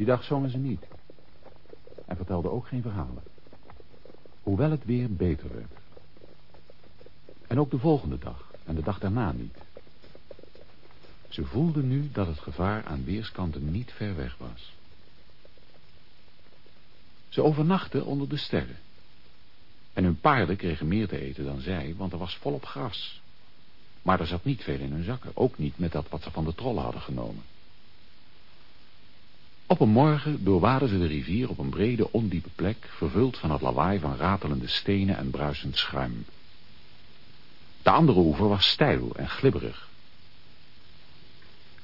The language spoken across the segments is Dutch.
Die dag zongen ze niet. En vertelden ook geen verhalen. Hoewel het weer beter werd. En ook de volgende dag en de dag daarna niet. Ze voelden nu dat het gevaar aan weerskanten niet ver weg was. Ze overnachten onder de sterren. En hun paarden kregen meer te eten dan zij, want er was volop gras. Maar er zat niet veel in hun zakken, ook niet met dat wat ze van de trollen hadden genomen. Op een morgen doorwaden ze de rivier op een brede, ondiepe plek, vervuld van het lawaai van ratelende stenen en bruisend schuim. De andere oever was steil en glibberig.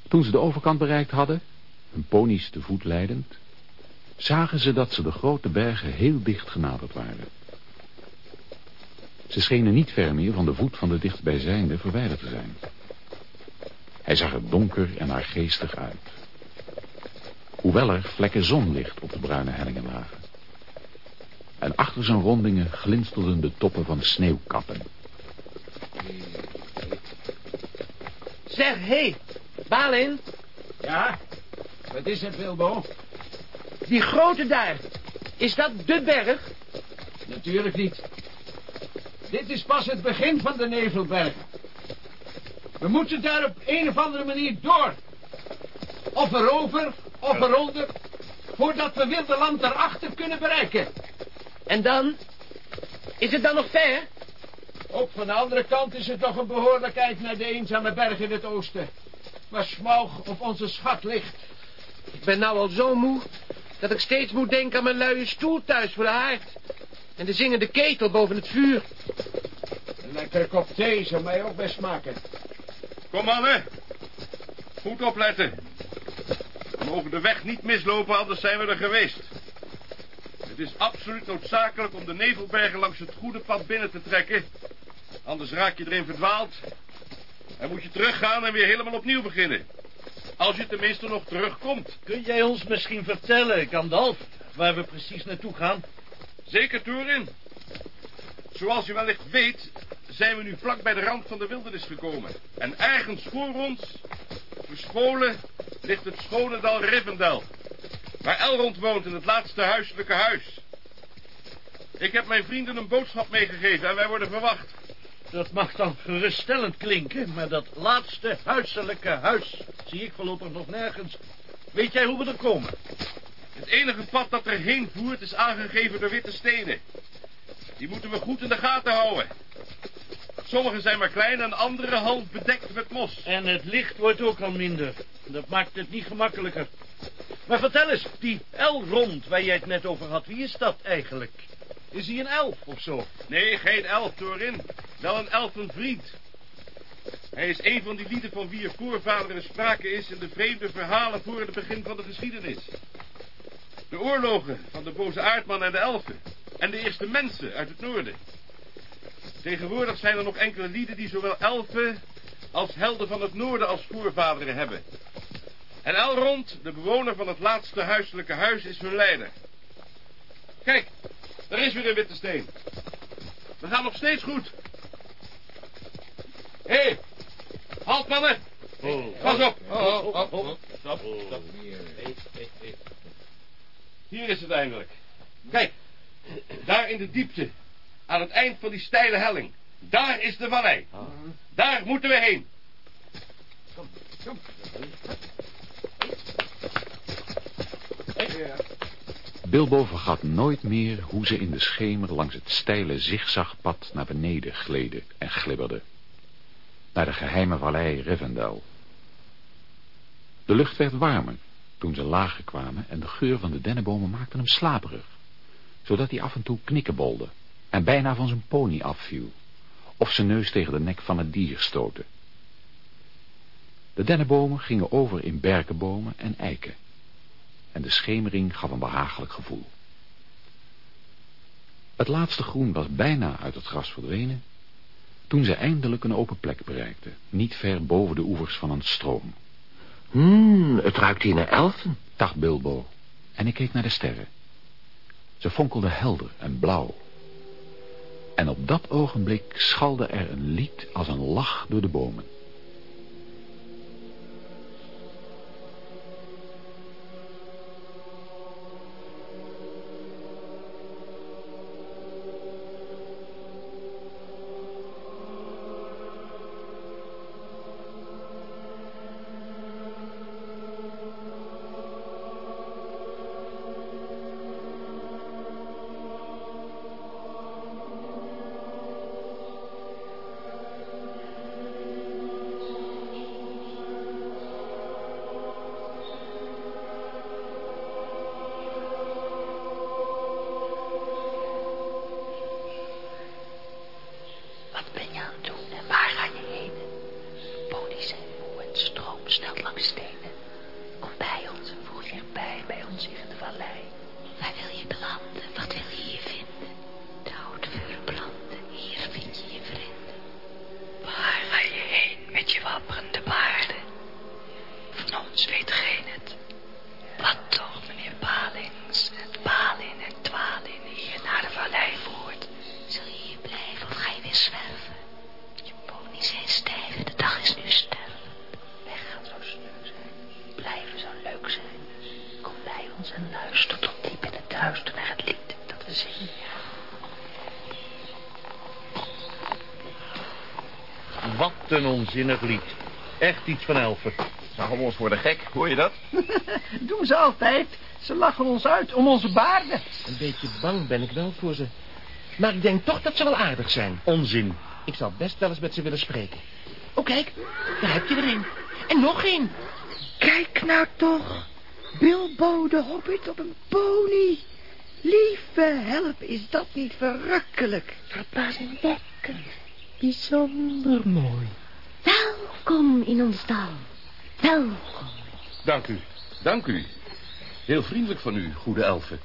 Toen ze de overkant bereikt hadden, hun ponies te voet leidend, zagen ze dat ze de grote bergen heel dicht genaderd waren. Ze schenen niet ver meer van de voet van de dichtstbijzijnde verwijderd te zijn. Hij zag er donker en naargeestig uit. Hoewel er vlekken zonlicht op de bruine hellingen lagen. En achter zijn rondingen glinsterden de toppen van sneeuwkappen. Zeg, hé, hey, Balin. Ja, wat is het, Bilbo? Die grote daar, is dat de berg? Natuurlijk niet. Dit is pas het begin van de Nevelbergen. We moeten daar op een of andere manier door. Of erover, of eronder, voordat we Wilde Land daarachter kunnen bereiken. En dan? Is het dan nog ver? Ook van de andere kant is het nog een behoorlijk eind naar de eenzame berg in het oosten. Waar Smaug op onze schat ligt. Ik ben nou al zo moe dat ik steeds moet denken aan mijn luie stoel thuis voor de haard. En de zingende ketel boven het vuur. Een lekkere kop thee zou mij ook best maken. Kom mannen. Goed opletten. Mogen de weg niet mislopen, anders zijn we er geweest. Het is absoluut noodzakelijk om de nevelbergen langs het goede pad binnen te trekken. Anders raak je erin verdwaald. En moet je teruggaan en weer helemaal opnieuw beginnen. Als je tenminste nog terugkomt. Kun jij ons misschien vertellen, Gandalf, waar we precies naartoe gaan? Zeker, Turin. Zoals je wellicht weet, zijn we nu vlak bij de rand van de wildernis gekomen. En ergens voor ons, verscholen, ligt het schone dal Rivendell. Waar Elrond woont in het laatste huiselijke huis. Ik heb mijn vrienden een boodschap meegegeven en wij worden verwacht. Dat mag dan geruststellend klinken, maar dat laatste huiselijke huis zie ik voorlopig nog nergens. Weet jij hoe we er komen? Het enige pad dat erheen voert is aangegeven door witte stenen. Die moeten we goed in de gaten houden. Sommige zijn maar klein en andere half bedekt met mos. En het licht wordt ook al minder. Dat maakt het niet gemakkelijker. Maar vertel eens, die Elrond waar jij het net over had, wie is dat eigenlijk? Is hij een elf of zo? Nee, geen elf, Thorin. Wel een elfenvriend. Hij is een van die lieden van wie er voorvaderen sprake is... in de vreemde verhalen voor het begin van de geschiedenis. De oorlogen van de boze aardman en de elfen. En de eerste mensen uit het noorden. Tegenwoordig zijn er nog enkele lieden die zowel elfen als helden van het noorden als voorvaderen hebben. En Elrond, de bewoner van het laatste huiselijke huis, is hun leider. Kijk, daar is weer een witte steen. We gaan nog steeds goed. Hé, hey, halt mannen. Pas op. Oh. Stop, stop. Hier is het eindelijk. Kijk, daar in de diepte, aan het eind van die steile helling. Daar is de vallei. Daar moeten we heen. Kom, kom. Bilbo vergat nooit meer hoe ze in de schemer langs het steile zigzagpad naar beneden gleden en glibberden. Naar de geheime vallei Rivendell. De lucht werd warmer toen ze lager kwamen en de geur van de dennenbomen maakte hem slaperig, zodat hij af en toe knikkenbolde en bijna van zijn pony afviel, of zijn neus tegen de nek van het dier stootte. De dennenbomen gingen over in berkenbomen en eiken en de schemering gaf een behagelijk gevoel. Het laatste groen was bijna uit het gras verdwenen, toen ze eindelijk een open plek bereikten, niet ver boven de oevers van een stroom. Hmm, het ruikt hier naar elfen, dacht Bilbo, en ik keek naar de sterren. Ze fonkelden helder en blauw. En op dat ogenblik schalde er een lied als een lach door de bomen. Hier. Wat een onzinnig lied. Echt iets van elfen. Ze houden ons voor de gek, hoor je dat? Doen ze altijd. Ze lachen ons uit om onze baarden. Een beetje bang ben ik wel voor ze. Maar ik denk toch dat ze wel aardig zijn. Onzin. Ik zou best wel eens met ze willen spreken. Oh, kijk, daar heb je er een. En nog een. Kijk nou toch. Bilbo de Hobbit op een pony. Lieve help, is dat niet verrukkelijk? Verbazingwekkend. Bijzonder mooi. Welkom in ons dal. Welkom. Dank u, dank u. Heel vriendelijk van u, goede elfen.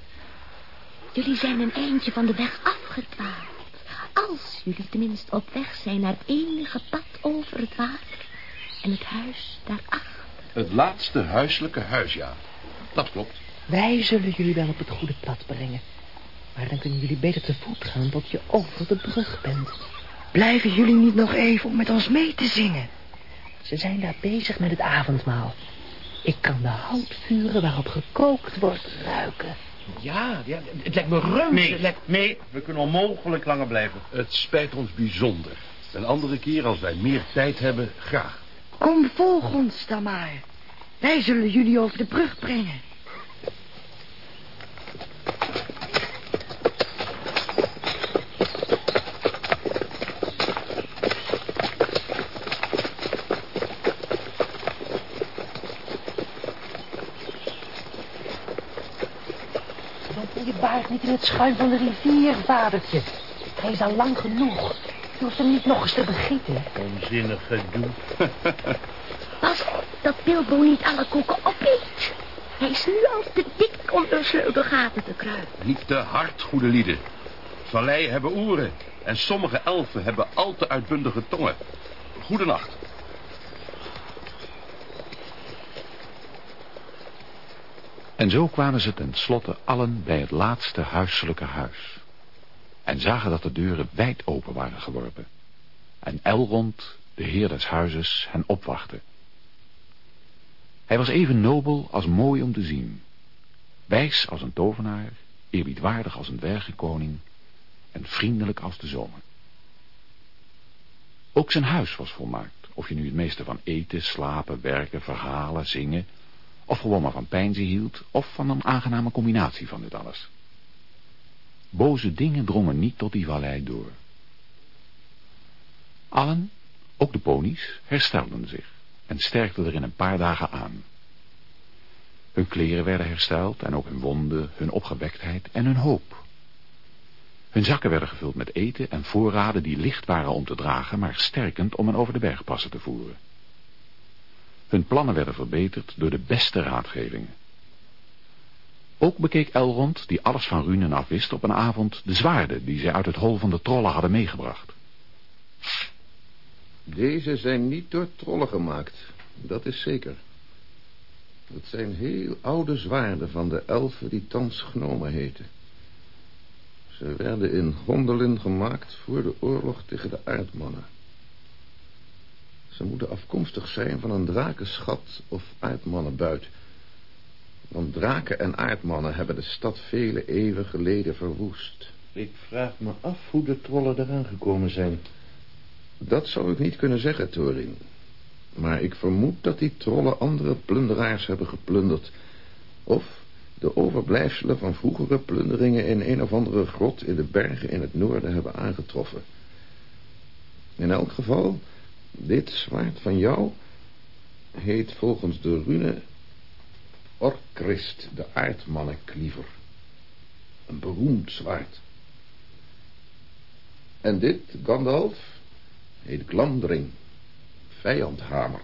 Jullie zijn een eindje van de weg afgedwaald. Als jullie tenminste op weg zijn naar het enige pad over het water en het huis daarachter. Het laatste huiselijke huis, ja. Dat klopt. Wij zullen jullie wel op het goede pad brengen. Maar dan kunnen jullie beter te voet gaan tot je over de brug bent. Blijven jullie niet nog even om met ons mee te zingen? Ze zijn daar bezig met het avondmaal. Ik kan de houtvuren waarop gekookt wordt ruiken. Ja, ja het lijkt me reuze. Nee, lijkt- nee, we kunnen onmogelijk langer blijven. Het spijt ons bijzonder. Een andere keer, als wij meer tijd hebben, graag. Kom, volg ons dan maar. Wij zullen jullie over de brug brengen. Want je baard niet in het schuim van de rivier, vadertje. Hij is al lang genoeg. Je hoeft hem niet nog eens te begieten. Onzinnig gedoe. Pas dat Bilbo niet alle koeken opeet. Hij is nu al te dik om door sleutelgaten te kruipen. Niet te hard, goede lieden. Valleien hebben oren. En sommige elfen hebben al te uitbundige tongen. Goedenacht. En zo kwamen ze tenslotte allen bij het laatste huiselijke huis. En zagen dat de deuren wijd open waren geworpen. En Elrond, de heer des huizes, hen opwachtte. Hij was even nobel als mooi om te zien. Wijs als een tovenaar, eerbiedwaardig als een dwergenkoning en vriendelijk als de zomer. Ook zijn huis was volmaakt, of je nu het meeste van eten, slapen, werken, verhalen, zingen, of gewoon maar van pijnzen hield, of van een aangename combinatie van dit alles. Boze dingen drongen niet tot die vallei door. Allen, ook de ponies, herstelden zich en sterkten er in een paar dagen aan. Hun kleren werden hersteld en ook hun wonden, hun opgewektheid en hun hoop. Hun zakken werden gevuld met eten en voorraden die licht waren om te dragen, maar sterkend om hen over de bergpassen te voeren. Hun plannen werden verbeterd door de beste raadgevingen. Ook bekeek Elrond, die alles van runen afwist, op een avond de zwaarden die zij uit het hol van de trollen hadden meegebracht. Deze zijn niet door trollen gemaakt, dat is zeker. Het zijn heel oude zwaarden van de elfen die thans gnomen heten. Ze werden in Gondolin gemaakt voor de oorlog tegen de aardmannen. Ze moeten afkomstig zijn van een drakenschat of aardmannenbuit. Want draken en aardmannen hebben de stad vele eeuwen geleden verwoest. Ik vraag me af hoe de trollen eraan gekomen zijn. Dat zou ik niet kunnen zeggen, Thorin. Maar ik vermoed dat die trollen andere plunderaars hebben geplunderd. Of de overblijfselen van vroegere plunderingen in een of andere grot in de bergen in het noorden hebben aangetroffen. In elk geval, dit zwaard van jou heet volgens de rune Orkrist, de aardmannenkliever. Een beroemd zwaard. En dit, Gandalf, heet Glamdring, vijandhamer.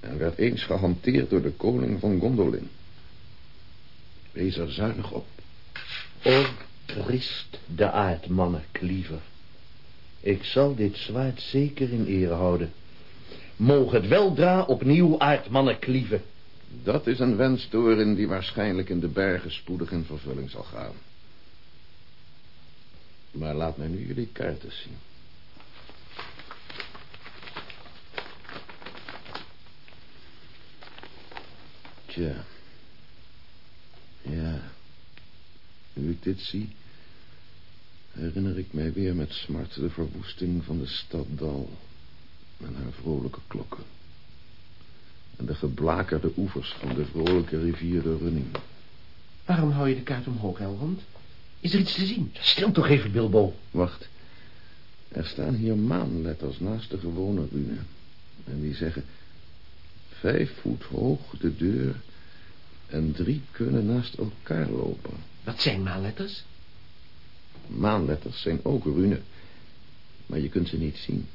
En werd eens gehanteerd door de koning van Gondolin. Wees er zuinig op. Orkrist, de aardmannenkliever. Ik zal dit zwaard zeker in ere houden. Mogen het weldra opnieuw aardmannen klieven. Dat is een wens, Thorin, die waarschijnlijk in de bergen spoedig in vervulling zal gaan. Maar laat mij nu jullie kaarten zien. Tja. Ja. Nu ik dit zie, herinner ik mij weer met smart de verwoesting van de stad Dal en haar vrolijke klokken. En de geblakerde oevers van de vrolijke rivier de Running. Waarom hou je de kaart omhoog, Elrond? Is er iets te zien? Stil toch even, Bilbo. Wacht. Er staan hier maanletters naast de gewone rune. En die zeggen... Vijf voet hoog de deur... en drie kunnen naast elkaar lopen. Wat zijn maanletters? Maanletters zijn ook rune. Maar je kunt ze niet zien.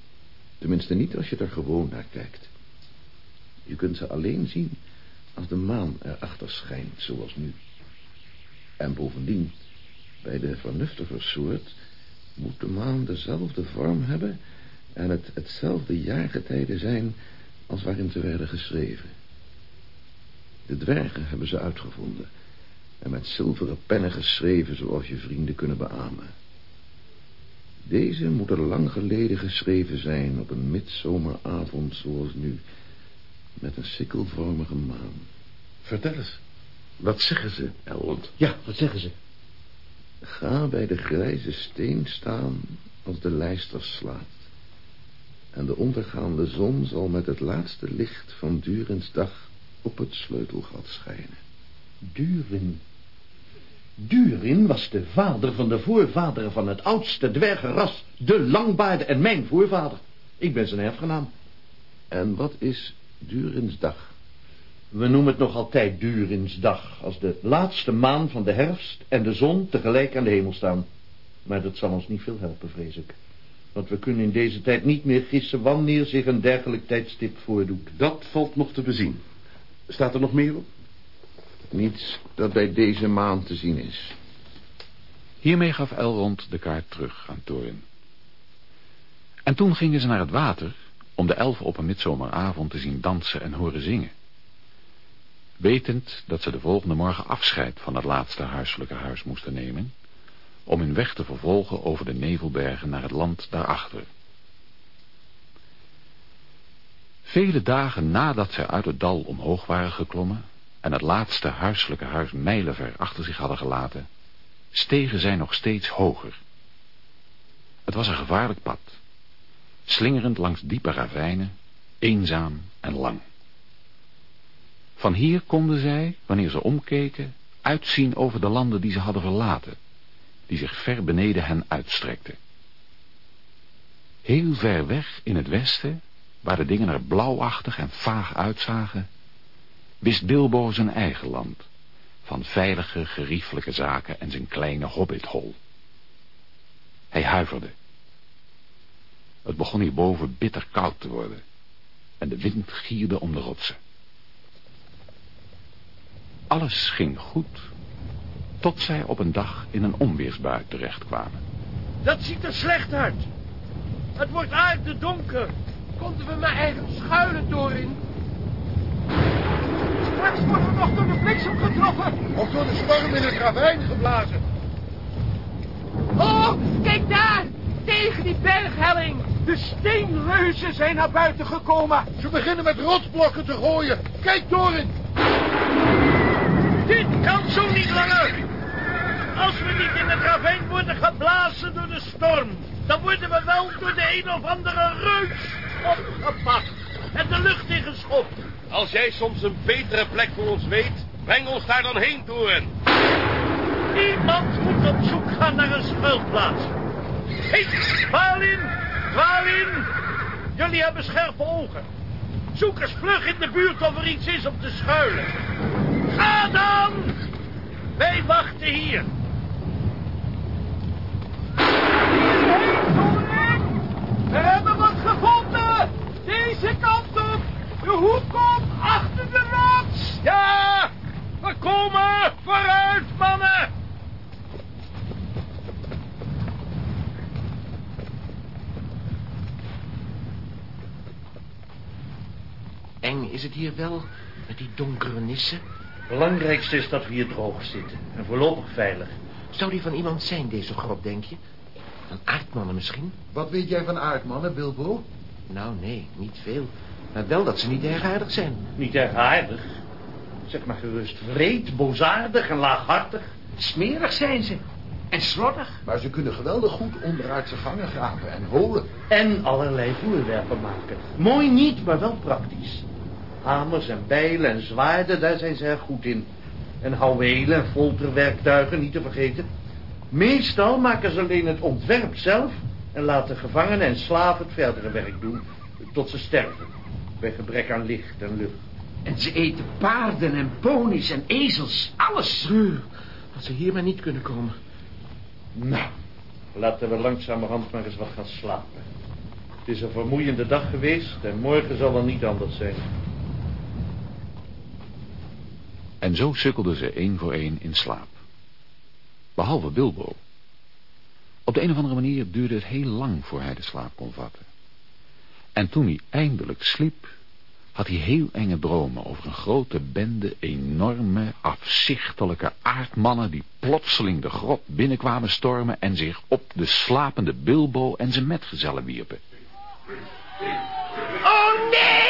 Tenminste niet als je er gewoon naar kijkt. Je kunt ze alleen zien als de maan erachter schijnt, zoals nu. En bovendien, bij de vernuftige soort... moet de maan dezelfde vorm hebben... en het hetzelfde jaargetijde zijn als waarin ze werden geschreven. De dwergen hebben ze uitgevonden... en met zilveren pennen geschreven zoals je vrienden kunnen beamen. Deze moeten lang geleden geschreven zijn op een midzomeravond zoals nu... met een sikkelvormige maan. Vertel eens. Wat zeggen ze, Elrond? Ja, wat zeggen ze? Ga bij de grijze steen staan als de lijster slaat. En de ondergaande zon zal met het laatste licht van Durins dag op het sleutelgat schijnen. Durin. Durin was de vader van de voorvaderen van het oudste dwergenras, de langbaarden en mijn voorvader. Ik ben zijn erfgenaam. En wat is Durins dag? We noemen het nog altijd Durins dag, als de laatste maan van de herfst en de zon tegelijk aan de hemel staan. Maar dat zal ons niet veel helpen, vrees ik. Want we kunnen in deze tijd niet meer gissen wanneer zich een dergelijk tijdstip voordoet. Dat valt nog te bezien. Staat er nog meer op? Niets dat bij deze maan te zien is. Hiermee gaf Elrond de kaart terug aan Thorin. En toen gingen ze naar het water om de elfen op een midzomeravond te zien dansen en horen zingen. Wetend dat ze de volgende morgen afscheid van het laatste huiselijke huis moesten nemen, om hun weg te vervolgen over de nevelbergen naar het land daarachter. Vele dagen nadat zij uit het dal omhoog waren geklommen en het laatste huiselijke huis mijlenver achter zich hadden gelaten, stegen zij nog steeds hoger. Het was een gevaarlijk pad, slingerend langs diepe ravijnen, eenzaam en lang. Van hier konden zij, wanneer ze omkeken, uitzien over de landen die ze hadden verlaten, die zich ver beneden hen uitstrekten. Heel ver weg in het westen, waar de dingen er blauwachtig en vaag uitzagen, wist Bilbo zijn eigen land, van veilige, geriefelijke zaken en zijn kleine hobbithol. Hij huiverde. Het begon hierboven bitter koud te worden en de wind gierde om de rotsen. Alles ging goed, tot zij op een dag in een onweersbui terechtkwamen. Dat ziet er slecht uit. Het wordt aarde donker. Konden we maar ergens schuilen, Thorin? Straks worden we nog door de bliksem getroffen. Of door de storm in het ravijn geblazen. Oh, kijk daar! Tegen die berghelling. De steenreuzen zijn naar buiten gekomen. Ze beginnen met rotsblokken te gooien. Kijk, Dorin. Dit kan zo niet langer. Als we niet in het ravijn worden geblazen door de storm... dan worden we wel door de een of andere reus opgepakt... en de lucht ingeschopt. Als jij soms een betere plek voor ons weet... breng ons daar dan heen, Dorin. Iemand moet op zoek gaan naar een schuilplaats. Hé, hey, Balin, Balin. Jullie hebben scherpe ogen. Zoek eens vlug in de buurt of er iets is om te schuilen. Ga dan! Wij wachten hier. We hebben wat gevonden. Deze kant op. De hoek op achter de rots. Ja, we komen. Vooruit, mannen. Eng is het hier wel, met die donkere nissen. Belangrijkste is dat we hier droog zitten. En voorlopig veilig. Zou die van iemand zijn, deze grot, denk je? Van aardmannen misschien? Wat weet jij van aardmannen, Bilbo? Nou, nee, niet veel. Maar wel dat ze niet erg aardig zijn. Niet erg aardig. Zeg maar gerust wreed, boosaardig en laaghartig. Smerig zijn ze. En slordig. Maar ze kunnen geweldig goed onderaardse gangen graven en holen. En allerlei voorwerpen maken. Mooi niet, maar wel praktisch. Hamers en bijlen en zwaarden, daar zijn ze erg goed in. En houwelen en folterwerktuigen, niet te vergeten. Meestal maken ze alleen het ontwerp zelf... en laten gevangenen en slaven het verdere werk doen... tot ze sterven. Bij gebrek aan licht en lucht. En ze eten paarden en ponies en ezels. Alles. Als ze hier maar niet kunnen komen. Nou, laten we langzamerhand maar eens wat gaan slapen. Het is een vermoeiende dag geweest en morgen zal wel niet anders zijn. En zo sukkelden ze één voor één in slaap. Behalve Bilbo. Op de een of andere manier duurde het heel lang voor hij de slaap kon vatten. En toen hij eindelijk sliep, had hij heel enge dromen over een grote bende enorme, afzichtelijke aardmannen die plotseling de grot binnenkwamen stormen en zich op de slapende Bilbo en zijn metgezellen wierpen. Oh nee!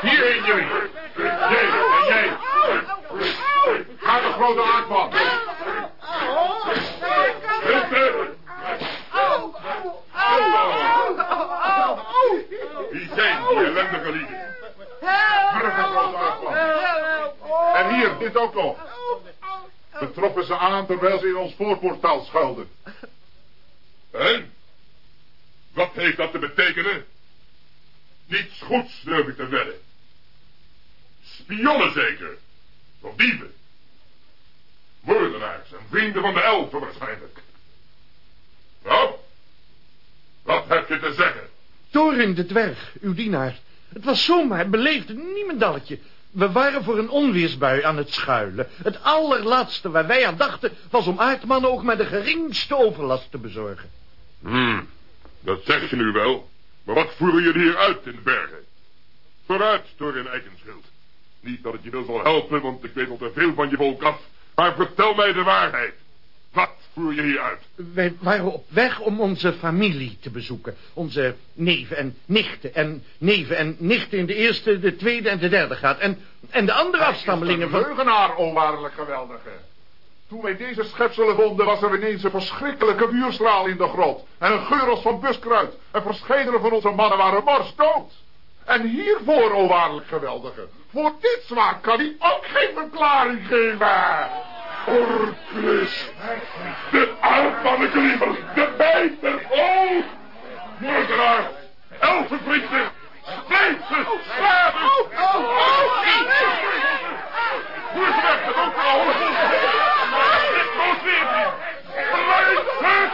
Hierheen jullie. Jij en jij. Ga de grote aardman. Rusten. Wie zijn die ellendige lieden? Terug de grote aardman. En hier, dit ook nog. We troffen ze aan terwijl ze in ons voorportaal schuilden. En? Wat heeft dat te betekenen? Niets goeds durf ik te wedden. Spionnen zeker. Of dieven. Moordenaars en vrienden van de elfen waarschijnlijk. Nou, wat heb je te zeggen? Thorin de dwerg, uw dienaar. Het was zomaar beleefd, niemendalletje. We waren voor een onweersbui aan het schuilen. Het allerlaatste waar wij aan dachten... was om aardmannen ook maar de geringste overlast te bezorgen. Hmm, dat zeg je nu wel. Maar wat voeren jullie hier uit in de bergen? Vooruit, Thorin Eikenschild. Niet dat het je wil zal helpen, want ik weet al te veel van je volk af. Maar vertel mij de waarheid. Voer je hier uit? Wij waren op weg om onze familie te bezoeken. Onze neven en nichten. En neven en nichten in de eerste, de tweede en de derde graad. En, en de andere afstammelingen van... Leugenaar, onwaarlijk geweldige. Toen wij deze schepselen vonden, was er ineens een verschrikkelijke vuurstraal in de grot. En een geur als van buskruid. En verscheidene van onze mannen waren mars dood. En hiervoor, o waarlijk geweldige, voor dit zwaar kan hij ook geen verklaring geven. Orklus, de aardmannenkliever, de bijter, oh, moordenaar, elfenvrienden, spijten, slaven, oh, oh, Hoe is het weg, dat ook vrouwen? Dit moet weer. Niet.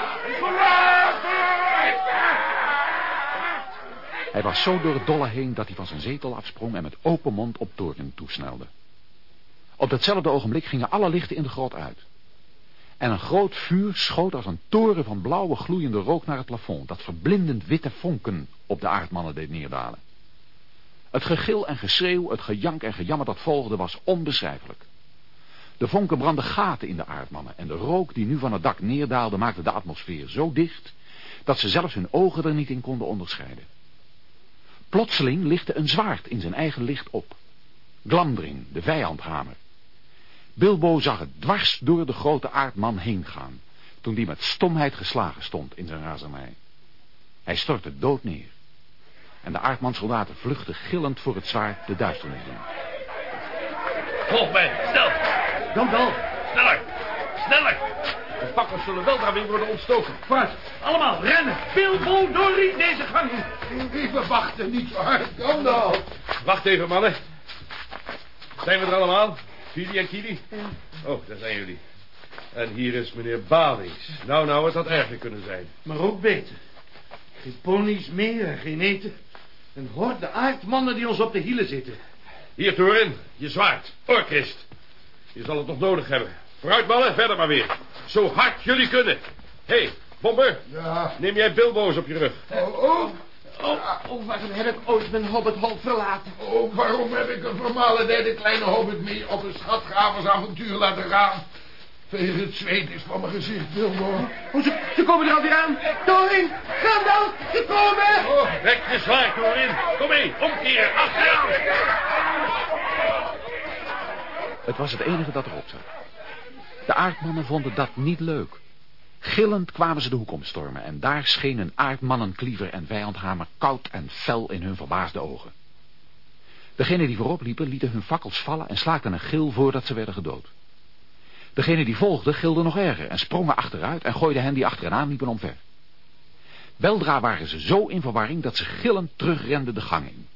Hij was zo door het dolle heen dat hij van zijn zetel afsprong en met open mond op Thorin toesnelde. Op datzelfde ogenblik gingen alle lichten in de grot uit. En een groot vuur schoot als een toren van blauwe gloeiende rook naar het plafond, dat verblindend witte vonken op de aardmannen deed neerdalen. Het gegil en geschreeuw, het gejank en gejammer dat volgde was onbeschrijfelijk. De vonken brandden gaten in de aardmannen en de rook die nu van het dak neerdaalde maakte de atmosfeer zo dicht dat ze zelfs hun ogen er niet in konden onderscheiden. Plotseling lichtte een zwaard in zijn eigen licht op. Glamdring, de vijandhamer. Bilbo zag het dwars door de grote aardman heen gaan, toen die met stomheid geslagen stond in zijn razernij. Hij stortte dood neer. En de aardmansoldaten vluchtten gillend voor het zwaard de duisternis in. Volg mij, snel! Dan wel. Sneller! Sneller! De fakkels zullen weldra weer worden ontstoken. Vooruit. Allemaal rennen. Bilbo doorriet deze gang in. We wachten niet hard. Kom nou. Wacht even, mannen. Zijn we er allemaal? Fili en Kili? Oh, daar zijn jullie. En hier is meneer Balings. Nou, nou, het had erger kunnen zijn. Maar ook beter. Geen ponies meer en geen eten. En hoort de aardmannen die ons op de hielen zitten. Hier, Thorin, je zwaard. Orkest. Je zal het nog nodig hebben. Vooruit, mannen, verder maar weer. Zo hard jullie kunnen. Hé, hey, Bomber. Ja. Neem jij Bilbo's op je rug. Oh, oh. Oh, oh, waarom heb ik ooit mijn hobbithol verlaten? Oh, waarom heb ik een vermalendijde kleine hobbit mee op een schatgraversavontuur laten gaan? Tegen het zweet is van mijn gezicht, Bilbo. Oh, ze, ze komen er alweer aan. Thorin, Gandalf, ze komen! Oh, trek je zwaard Thorin. Kom mee, omkeer, achteraan. Het was het enige dat erop zat. De aardmannen vonden dat niet leuk. Gillend kwamen ze de hoek omstormen en daar schenen aardmannenkliever en vijandhamer koud en fel in hun verbaasde ogen. Degenen die voorop liepen lieten hun fakkels vallen en slaakten een gil voordat ze werden gedood. Degenen die volgden gilden nog erger en sprongen achteruit en gooiden hen die achteraan liepen omver. Weldra waren ze zo in verwarring dat ze gillend terugrenden de gang in.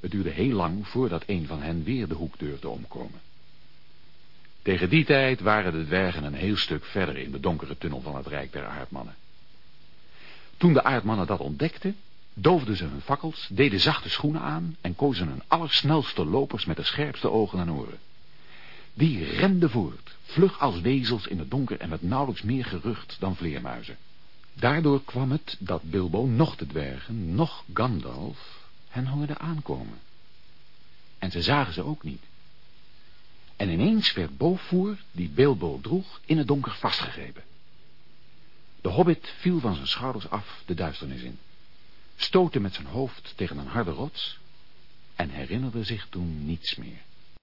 Het duurde heel lang voordat een van hen weer de hoek durfde omkomen. Tegen die tijd waren de dwergen een heel stuk verder in de donkere tunnel van het Rijk der Aardmannen. Toen de aardmannen dat ontdekten, doofden ze hun fakkels, deden zachte schoenen aan en kozen hun allersnelste lopers met de scherpste ogen en oren. Die renden voort, vlug als wezels in het donker en met nauwelijks meer gerucht dan vleermuizen. Daardoor kwam het dat Bilbo nog de dwergen, nog Gandalf hen hoorden aankomen. En ze zagen ze ook niet. En ineens werd Bovoer, die Bilbo droeg, in het donker vastgegrepen. De hobbit viel van zijn schouders af de duisternis in, stootte met zijn hoofd tegen een harde rots en herinnerde zich toen niets meer.